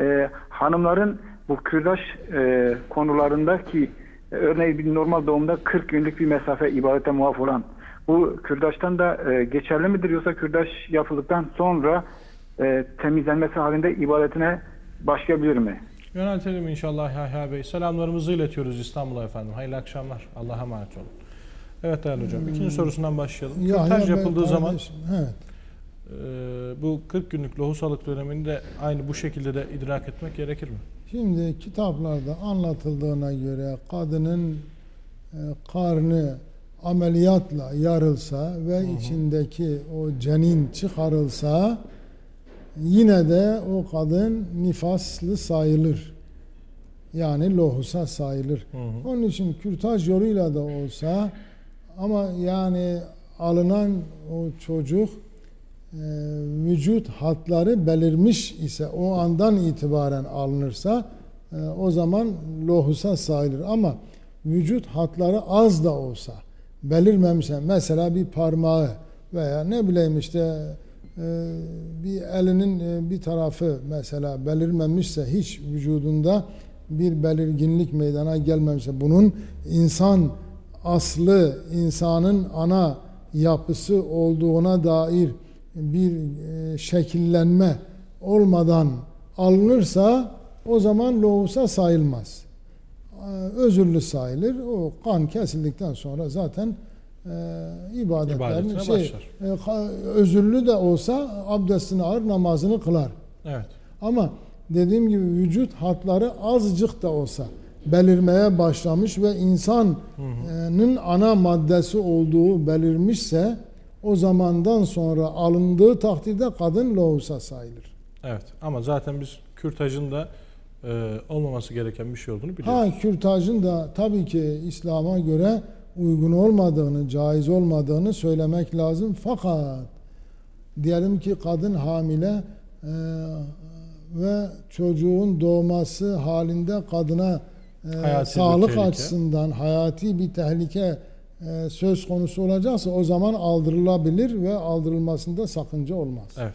e, hanımların bu kürdaş e, konularındaki e, örneğin bir normal doğumda 40 günlük bir mesafe ibadete muaf olan bu kürdaştan da e, geçerli midir yoksa kürdaş yapıldıktan sonra e, temizlenmesi halinde ibadetine başlayabilir mi? Yöneltelim inşallah Yahya Bey. Selamlarımızı iletiyoruz İstanbul'a efendim. Hayırlı akşamlar. Allah'a emanet olun. Evet değerli hocam. İkinci sorusundan başlayalım. Yahya Kürtaj Bey yapıldığı zaman evet. E, bu 40 günlük lohusalık döneminde aynı bu şekilde de idrak etmek gerekir mi? Şimdi kitaplarda anlatıldığına göre kadının e, karnı ameliyatla yarılsa ve içindeki o cenin çıkarılsa yine de o kadın nifaslı sayılır. Yani lohusa sayılır. Onun için kürtaj yoluyla da olsa ama yani alınan o çocuk vücut hatları belirmiş ise o andan itibaren alınırsa e, o zaman lohusa sayılır. Ama vücut hatları az da olsa belirmemişse mesela bir parmağı veya ne bileyim işte e, bir elinin e, bir tarafı mesela belirmemişse hiç vücudunda bir belirginlik meydana gelmemişse bunun insan aslı insanın ana yapısı olduğuna dair bir e, şekillenme olmadan alınırsa o zaman lohusa sayılmaz. E, Özürlü sayılır. O kan kesildikten sonra zaten e, ibadetlerini İbadetine şey e, özürlü de olsa abdestini alır namazını kılar. Evet. Ama dediğim gibi vücut hatları azıcık da olsa belirmeye başlamış ve insanın ana maddesi olduğu belirmişse o zamandan sonra alındığı takdirde kadın lohusa sayılır. Evet. Ama zaten biz kürtajın da e, olmaması gereken bir şey olduğunu biliyoruz. Ha kürtajın da tabii ki İslam'a göre uygun olmadığını, caiz olmadığını söylemek lazım. Fakat diyelim ki kadın hamile e, ve çocuğun doğması halinde kadına e, Hayati sağlık açısından hayati bir tehlike söz konusu olacaksa o zaman aldırılabilir ve aldırılmasında sakınca olmaz. Evet.